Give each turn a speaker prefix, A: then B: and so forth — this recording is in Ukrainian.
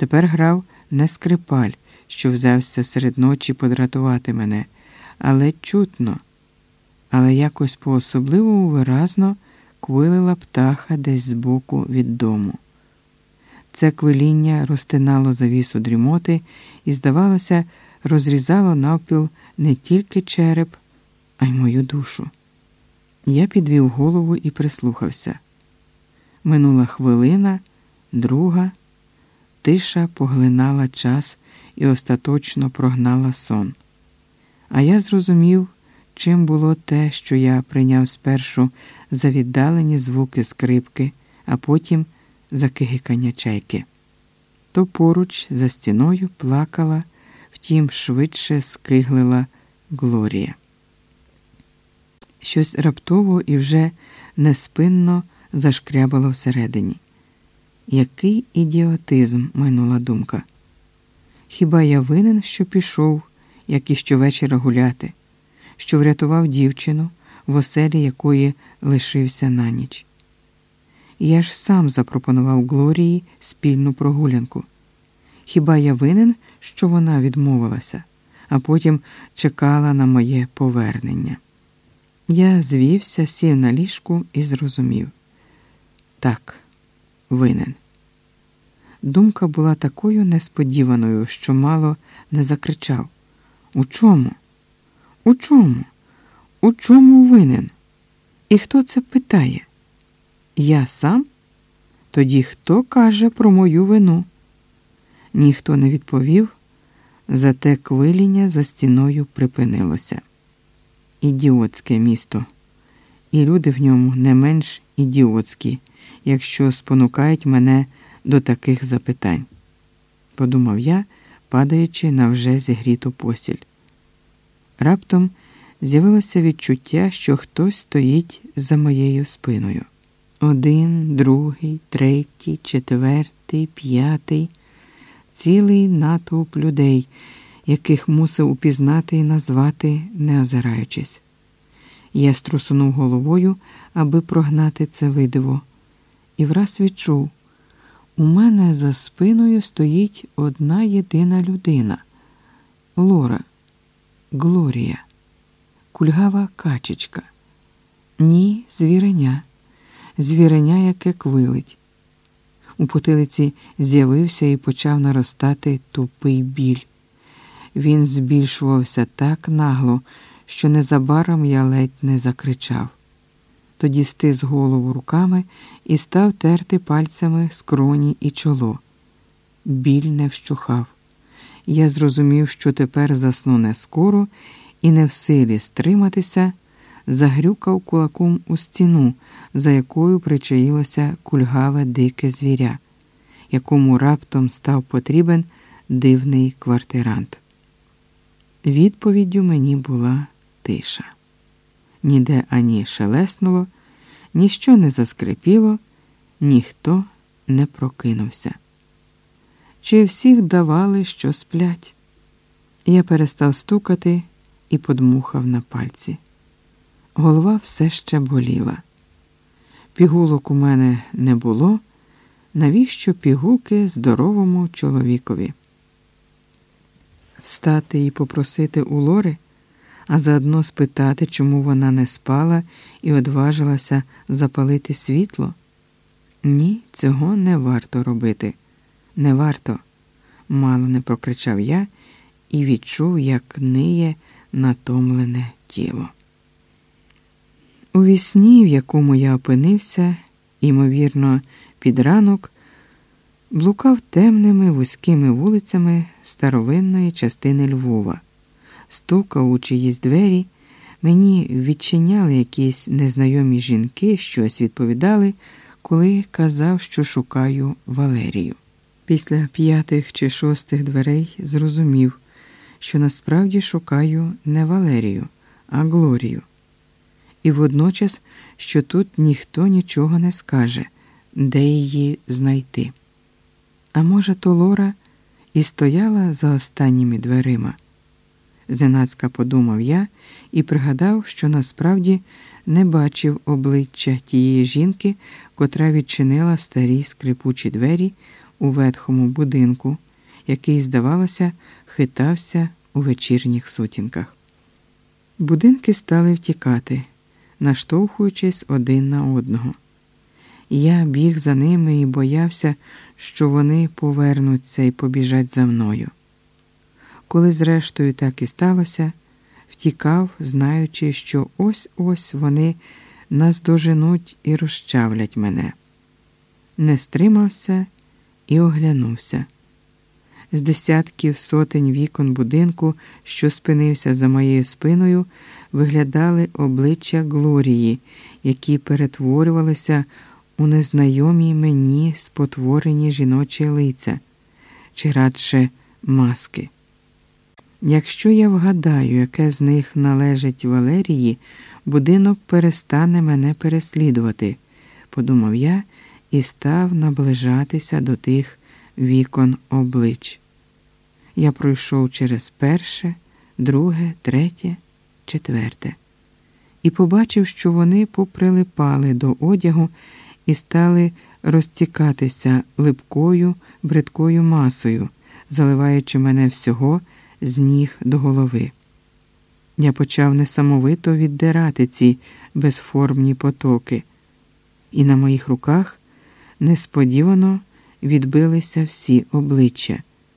A: Тепер грав не скрипаль, що взявся серед ночі подратувати мене, але чутно, але якось по особливому виразно квилила птаха десь збоку від дому. Це квиління розтинало завісу дрімоти і, здавалося, розрізало навпіл не тільки череп, а й мою душу. Я підвів голову і прислухався. Минула хвилина, друга, тиша поглинала час і остаточно прогнала сон. А я зрозумів, чим було те, що я прийняв спершу за віддалені звуки скрипки, а потім за кигикання чайки. То поруч за стіною плакала, втім, швидше скиглила Глорія. Щось раптово і вже неспинно зашкрябало всередині. Який ідіотизм, майнула думка. Хіба я винен, що пішов, як і щовечора гуляти, що врятував дівчину, в оселі якої лишився на ніч? Я ж сам запропонував Глорії спільну прогулянку. Хіба я винен, що вона відмовилася, а потім чекала на моє повернення? Я звівся, сів на ліжку і зрозумів так, винен. Думка була такою несподіваною, що мало не закричав У чому? У чому? У чому винен? І хто це питає? Я сам? Тоді хто каже про мою вину? Ніхто не відповів, зате квиління за стіною припинилося. Ідіотське місто, і люди в ньому не менш ідіотські, якщо спонукають мене до таких запитань, подумав я, падаючи на вже зігріту постіль. Раптом з'явилося відчуття, що хтось стоїть за моєю спиною. Один, другий, третій, четвертий, п'ятий, цілий натовп людей, яких мусив упізнати і назвати, не озираючись. Я струсунув головою, аби прогнати це видиво, і враз відчув. У мене за спиною стоїть одна єдина людина Лора, Глорія, кульгава качечка, ні, звіреня, звіреня, яке квилить. У потилиці з'явився і почав наростати тупий біль. Він збільшувався так нагло, що незабаром я ледь не закричав тоді стис голову руками і став терти пальцями скроні і чоло. Біль не вщухав. Я зрозумів, що тепер засну не скоро і не в силі стриматися, загрюкав кулаком у стіну, за якою причаїлося кульгаве дике звіря, якому раптом став потрібен дивний квартирант. Відповіддю мені була тиша ніде ані шелеснуло, ніщо не заскрипіло, ніхто не прокинувся. Чи всі вдавали, що сплять? Я перестав стукати і подмухав на пальці. Голова все ще боліла. Пігулок у мене не було. Навіщо пігулки здоровому чоловікові? Встати і попросити у Лори? А заодно спитати, чому вона не спала і одважилася запалити світло? Ні, цього не варто робити. Не варто, мало не прокричав я і відчув, як ниє натомлене тіло. У вісні, в якому я опинився, ймовірно, під ранок, блукав темними вузькими вулицями старовинної частини Львова стукав у чиїсь двері, мені відчиняли якісь незнайомі жінки, щось відповідали, коли казав, що шукаю Валерію. Після п'ятих чи шостих дверей зрозумів, що насправді шукаю не Валерію, а Глорію. І водночас, що тут ніхто нічого не скаже, де її знайти. А може, то Лора і стояла за останніми дверима зненацька подумав я і пригадав, що насправді не бачив обличчя тієї жінки, котра відчинила старі скрипучі двері у ветхому будинку, який, здавалося, хитався у вечірніх сутінках. Будинки стали втікати, наштовхуючись один на одного. Я біг за ними і боявся, що вони повернуться і побіжать за мною. Коли, зрештою, так і сталося, втікав, знаючи, що ось ось вони наздоженуть і розчавлять мене. Не стримався і оглянувся. З десятків сотень вікон будинку, що спинився за моєю спиною, виглядали обличчя Глорії, які перетворювалися у незнайомі мені спотворені жіночі лиця, чи радше маски. Якщо я вгадаю, яке з них належить Валерії, будинок перестане мене переслідувати, подумав я і став наближатися до тих вікон облич. Я пройшов через перше, друге, третє, четверте і побачив, що вони поприлипали до одягу і стали розтікатися липкою, бридкою масою, заливаючи мене всього з ніг до голови. Я почав несамовито віддирати ці безформні потоки, і на моїх руках несподівано відбилися всі обличчя.